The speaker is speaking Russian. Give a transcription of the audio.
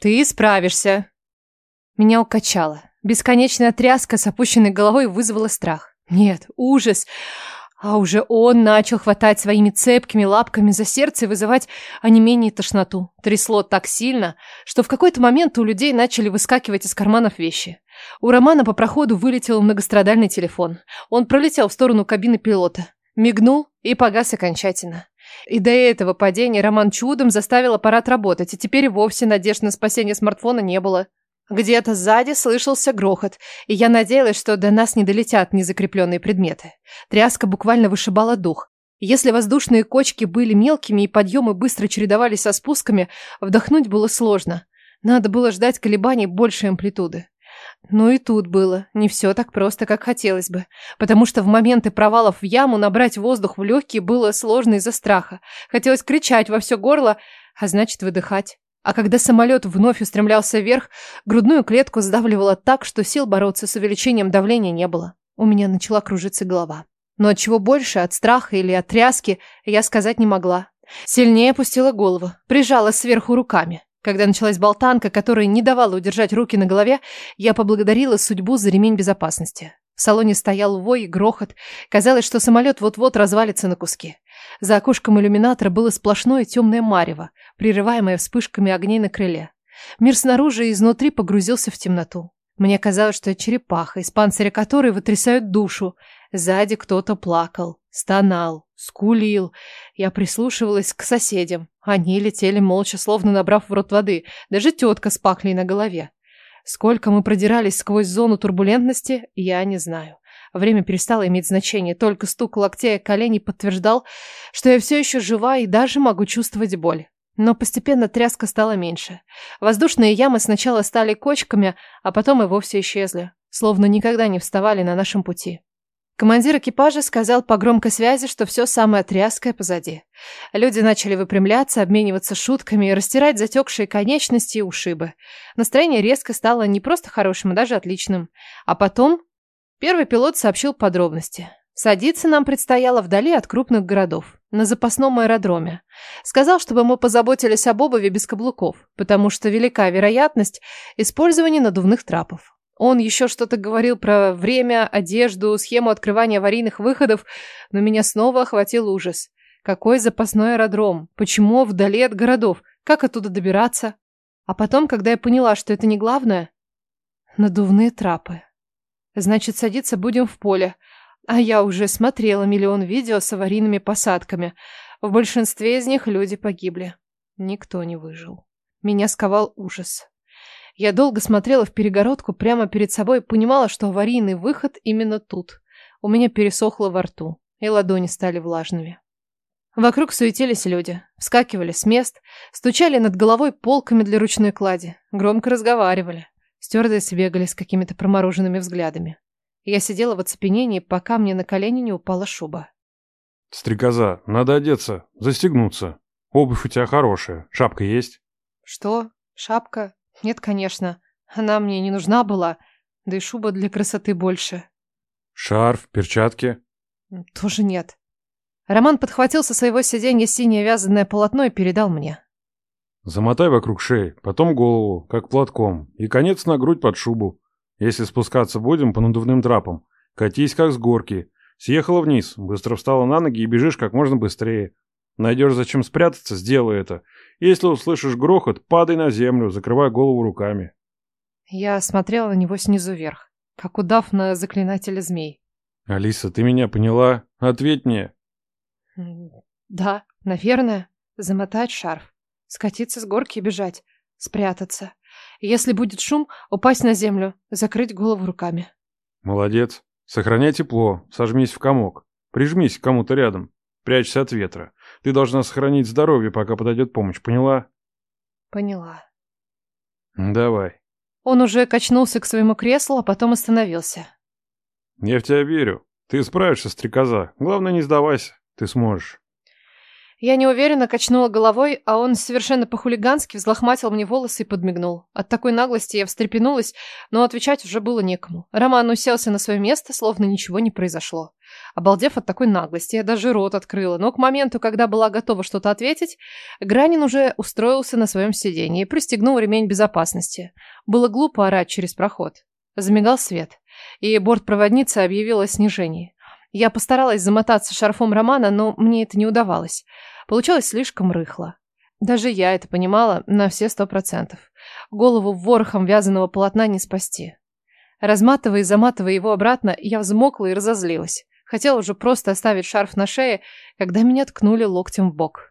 Ты справишься. Меня укачало. Бесконечная тряска с опущенной головой вызвала страх. Нет, ужас. А уже он начал хватать своими цепкими лапками за сердце и вызывать онемение и тошноту. Трясло так сильно, что в какой-то момент у людей начали выскакивать из карманов вещи. У Романа по проходу вылетел многострадальный телефон. Он пролетел в сторону кабины пилота. Мигнул и погас окончательно. И до этого падения Роман чудом заставил аппарат работать, и теперь вовсе надежд на спасение смартфона не было. Где-то сзади слышался грохот, и я надеялась, что до нас не долетят незакрепленные предметы. Тряска буквально вышибала дух. Если воздушные кочки были мелкими и подъемы быстро чередовались со спусками, вдохнуть было сложно. Надо было ждать колебаний большей амплитуды. Но и тут было не все так просто, как хотелось бы, потому что в моменты провалов в яму набрать воздух в легкие было сложно из-за страха. Хотелось кричать во все горло, а значит выдыхать. А когда самолет вновь устремлялся вверх, грудную клетку сдавливало так, что сил бороться с увеличением давления не было. У меня начала кружиться голова. Но от чего больше, от страха или от тряски, я сказать не могла. Сильнее опустила голову, прижала сверху руками. Когда началась болтанка, которая не давала удержать руки на голове, я поблагодарила судьбу за ремень безопасности. В салоне стоял вой и грохот. Казалось, что самолет вот-вот развалится на куски. За окошком иллюминатора было сплошное темное марево, прерываемое вспышками огней на крыле. Мир снаружи и изнутри погрузился в темноту. Мне казалось, что я черепаха, из панциря которой вытрясают душу. Сзади кто-то плакал, стонал, скулил. Я прислушивалась к соседям. Они летели молча, словно набрав в рот воды. Даже тетка с паклей на голове. Сколько мы продирались сквозь зону турбулентности, я не знаю. Время перестало иметь значение, только стук локтей о колени подтверждал, что я все еще жива и даже могу чувствовать боль. Но постепенно тряска стала меньше. Воздушные ямы сначала стали кочками, а потом и вовсе исчезли, словно никогда не вставали на нашем пути. Командир экипажа сказал по громкой связи, что все самое тряское позади. Люди начали выпрямляться, обмениваться шутками и растирать затекшие конечности и ушибы. Настроение резко стало не просто хорошим, а даже отличным. А потом первый пилот сообщил подробности. Садиться нам предстояло вдали от крупных городов, на запасном аэродроме. Сказал, чтобы мы позаботились об обуви без каблуков, потому что велика вероятность использования надувных трапов. Он еще что-то говорил про время, одежду, схему открывания аварийных выходов, но меня снова охватил ужас. Какой запасной аэродром? Почему вдали от городов? Как оттуда добираться? А потом, когда я поняла, что это не главное, надувные трапы. Значит, садиться будем в поле. А я уже смотрела миллион видео с аварийными посадками. В большинстве из них люди погибли. Никто не выжил. Меня сковал ужас. Я долго смотрела в перегородку прямо перед собой и понимала, что аварийный выход именно тут. У меня пересохло во рту, и ладони стали влажными. Вокруг суетились люди, вскакивали с мест, стучали над головой полками для ручной клади, громко разговаривали. Стюардессы бегали с какими-то промороженными взглядами. Я сидела в оцепенении, пока мне на колени не упала шуба. «Стрекоза, надо одеться, застегнуться. Обувь у тебя хорошая. Шапка есть?» «Что? Шапка? Нет, конечно. Она мне не нужна была, да и шуба для красоты больше. Шарф, перчатки? Тоже нет. Роман подхватил со своего сиденья синее вязаное полотно и передал мне. Замотай вокруг шеи, потом голову, как платком, и конец на грудь под шубу. Если спускаться будем по надувным трапам, катись как с горки. Съехала вниз, быстро встала на ноги и бежишь как можно быстрее. Найдешь зачем спрятаться, сделай это. Если услышишь грохот, падай на землю, закрывай голову руками. Я смотрела на него снизу вверх, как удав на заклинателя змей. Алиса, ты меня поняла? Ответь мне. Да, наверное. Замотать шарф, скатиться с горки и бежать, спрятаться. Если будет шум, упасть на землю, закрыть голову руками. Молодец. Сохраняй тепло, сожмись в комок, прижмись к кому-то рядом, прячься от ветра. Ты должна сохранить здоровье, пока подойдет помощь, поняла? Поняла. Давай. Он уже качнулся к своему креслу, а потом остановился. Я в тебя верю. Ты справишься, стрекоза. Главное, не сдавайся. Ты сможешь. Я неуверенно качнула головой, а он совершенно по-хулигански взлохматил мне волосы и подмигнул. От такой наглости я встрепенулась, но отвечать уже было некому. Роман уселся на свое место, словно ничего не произошло. Обалдев от такой наглости, я даже рот открыла, но к моменту, когда была готова что-то ответить, Гранин уже устроился на своем сиденье и пристегнул ремень безопасности. Было глупо орать через проход. Замигал свет, и бортпроводница объявила о снижении. Я постаралась замотаться шарфом Романа, но мне это не удавалось. Получалось слишком рыхло. Даже я это понимала на все сто процентов. Голову ворохом вязаного полотна не спасти. Разматывая и заматывая его обратно, я взмокла и разозлилась. Хотела уже просто оставить шарф на шее, когда меня ткнули локтем в бок.